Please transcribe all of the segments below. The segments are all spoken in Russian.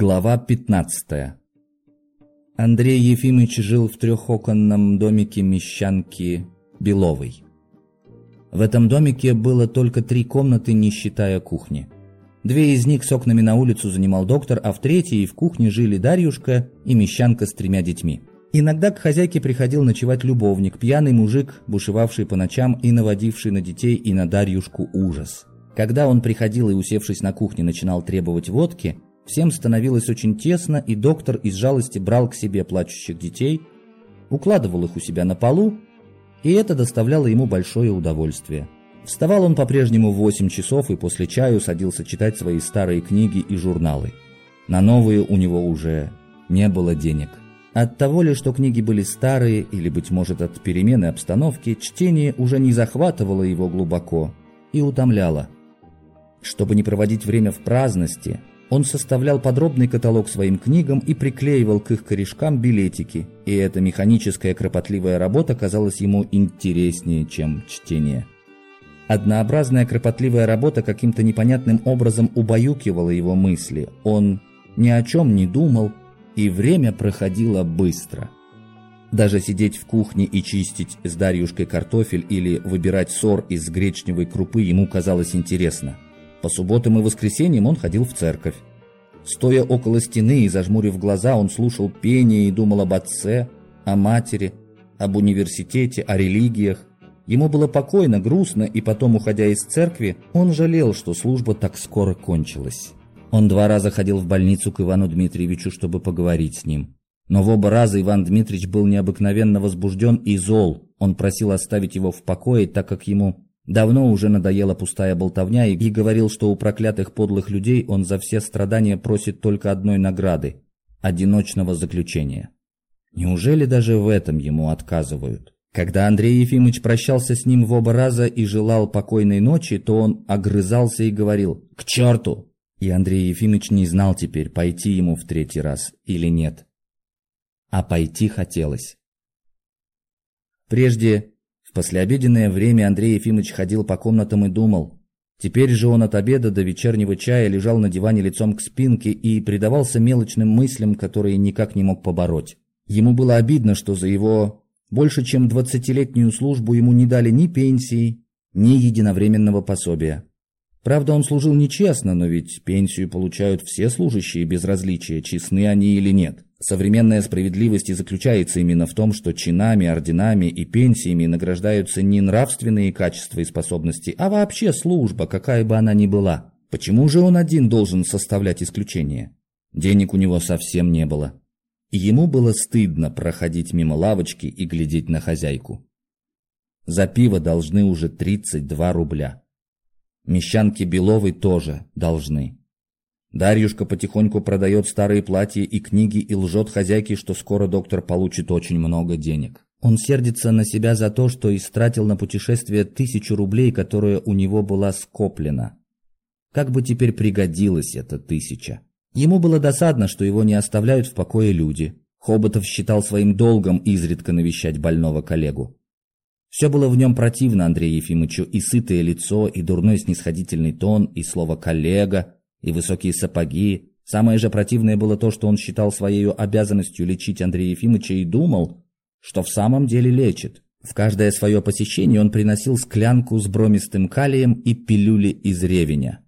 Глава 15. Андрей Ефимович жил в трехоконном домике мещанки Беловой. В этом домике было только три комнаты, не считая кухни. Две из них с окнами на улицу занимал доктор, а в третьей в кухне жили Дарьюшка и мещанка с тремя детьми. Иногда к хозяйке приходил ночевать любовник, пьяный мужик, бушевавший по ночам и наводивший на детей и на Дарьюшку ужас. Когда он приходил и, усевшись на кухне, начинал требовать водки – Всем становилось очень тесно, и доктор из жалости брал к себе плачущих детей, укладывал их у себя на полу, и это доставляло ему большое удовольствие. Вставал он по-прежнему в 8 часов и после чаю садился читать свои старые книги и журналы. На новые у него уже не было денег. От того ли, что книги были старые, или, быть может, от перемены обстановки, чтение уже не захватывало его глубоко и утомляло. Чтобы не проводить время в праздности, он составлял подробный каталог своим книгам и приклеивал к их корешкам билетики, и эта механическая кропотливая работа казалась ему интереснее, чем чтение. Однообразная кропотливая работа каким-то непонятным образом убаюкивала его мысли. Он ни о чем не думал, и время проходило быстро. Даже сидеть в кухне и чистить с Дарьюшкой картофель или выбирать сор из гречневой крупы ему казалось интересно – по субботам и воскресеньям он ходил в церковь. Стоя около стены и зажмурив глаза, он слушал пение и думал об отце, о матери, об университете, о религиях. Ему было покойно, грустно, и потом, уходя из церкви, он жалел, что служба так скоро кончилась. Он два раза ходил в больницу к Ивану Дмитриевичу, чтобы поговорить с ним. Но в оба раза Иван Дмитриевич был необыкновенно возбужден и зол. Он просил оставить его в покое, так как ему Давно уже надоела пустая болтовня и говорил, что у проклятых подлых людей он за все страдания просит только одной награды – одиночного заключения. Неужели даже в этом ему отказывают? Когда Андрей Ефимович прощался с ним в оба раза и желал покойной ночи, то он огрызался и говорил «К черту!» И Андрей Ефимович не знал теперь, пойти ему в третий раз или нет. А пойти хотелось. Прежде в послеобеденное время Андрей Ефимович ходил по комнатам и думал. Теперь же он от обеда до вечернего чая лежал на диване лицом к спинке и предавался мелочным мыслям, которые никак не мог побороть. Ему было обидно, что за его больше чем двадцатилетнюю службу ему не дали ни пенсии, ни единовременного пособия. Правда, он служил нечестно, но ведь пенсию получают все служащие без различия, честны они или нет. Современная справедливость и заключается именно в том, что чинами, орденами и пенсиями награждаются не нравственные качества и способности, а вообще служба, какая бы она ни была. Почему же он один должен составлять исключение? Денег у него совсем не было. И ему было стыдно проходить мимо лавочки и глядеть на хозяйку. За пиво должны уже 32 рубля. Мещанки Беловой тоже должны. Дарьюшка потихоньку продает старые платья и книги и лжет хозяйке, что скоро доктор получит очень много денег. Он сердится на себя за то, что истратил на путешествие тысячу рублей, которая у него была скоплена. Как бы теперь пригодилась эта тысяча? Ему было досадно, что его не оставляют в покое люди. Хоботов считал своим долгом изредка навещать больного коллегу. Все было в нем противно Андрею Ефимовичу, и сытое лицо, и дурной снисходительный тон, и слово «коллега», и высокие сапоги. Самое же противное было то, что он считал своей обязанностью лечить Андрея Ефимовича и думал, что в самом деле лечит. В каждое свое посещение он приносил склянку с бромистым калием и пилюли из ревеня.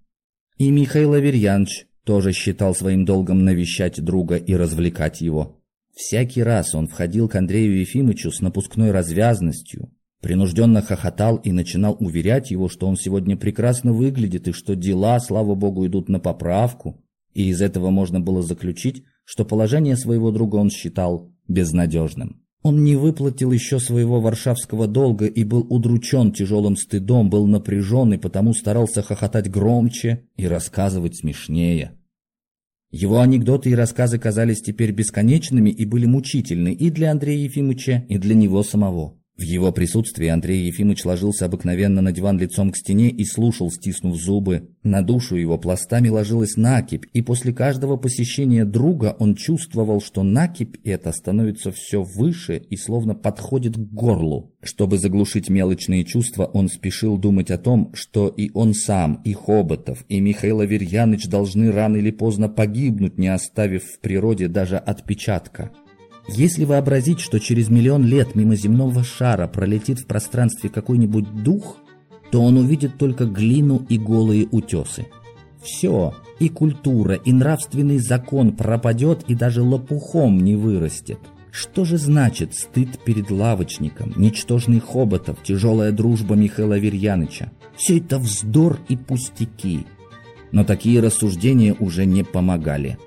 И Михаил Аверьянович тоже считал своим долгом навещать друга и развлекать его. Всякий раз он входил к Андрею Ефимовичу с напускной развязностью, принужденно хохотал и начинал уверять его, что он сегодня прекрасно выглядит и что дела, слава богу, идут на поправку. И из этого можно было заключить, что положение своего друга он считал безнадежным. Он не выплатил еще своего варшавского долга и был удручен тяжелым стыдом, был напряжен и потому старался хохотать громче и рассказывать смешнее. Его анекдоты и рассказы казались теперь бесконечными и были мучительны и для Андрея Ефимовича, и для него самого. В его присутствии Андрей Ефимович ложился обыкновенно на диван лицом к стене и слушал, стиснув зубы. На душу его пластами ложилась накипь, и после каждого посещения друга он чувствовал, что накипь эта становится все выше и словно подходит к горлу. Чтобы заглушить мелочные чувства, он спешил думать о том, что и он сам, и Хоботов, и Михаил Аверьяныч должны рано или поздно погибнуть, не оставив в природе даже отпечатка. Если вообразить, что через миллион лет мимо земного шара пролетит в пространстве какой-нибудь дух, то он увидит только глину и голые утесы. Все, и культура, и нравственный закон пропадет и даже лопухом не вырастет. Что же значит стыд перед лавочником, ничтожный Хоботов, тяжелая дружба Михаила Верьяныча? Все это вздор и пустяки. Но такие рассуждения уже не помогали.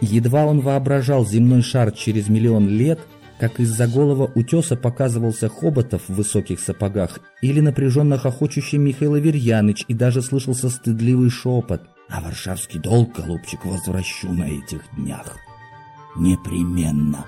Едва он воображал земной шар через миллион лет, как из-за голого утеса показывался Хоботов в высоких сапогах или напряженно хохочущий Михаил Аверьяныч, и даже слышался стыдливый шепот. «А варшавский долг, голубчик, возвращу на этих днях. Непременно».